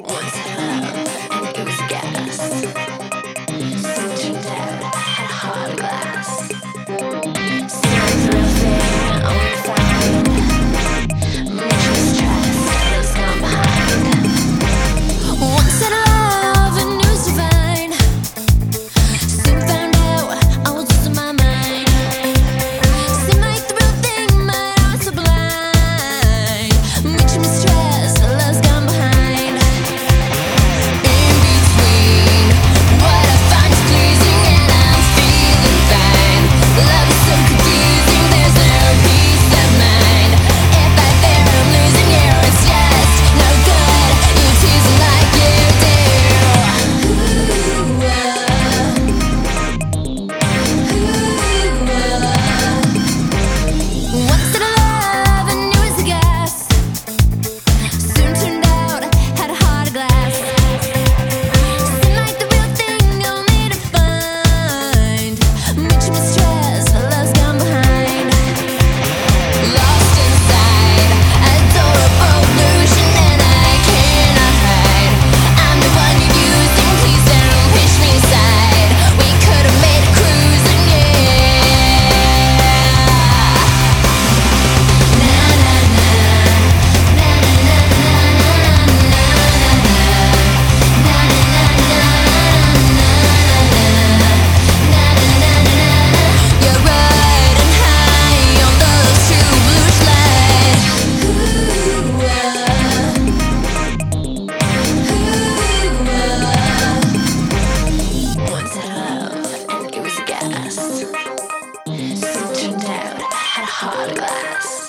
Sports. Podcast.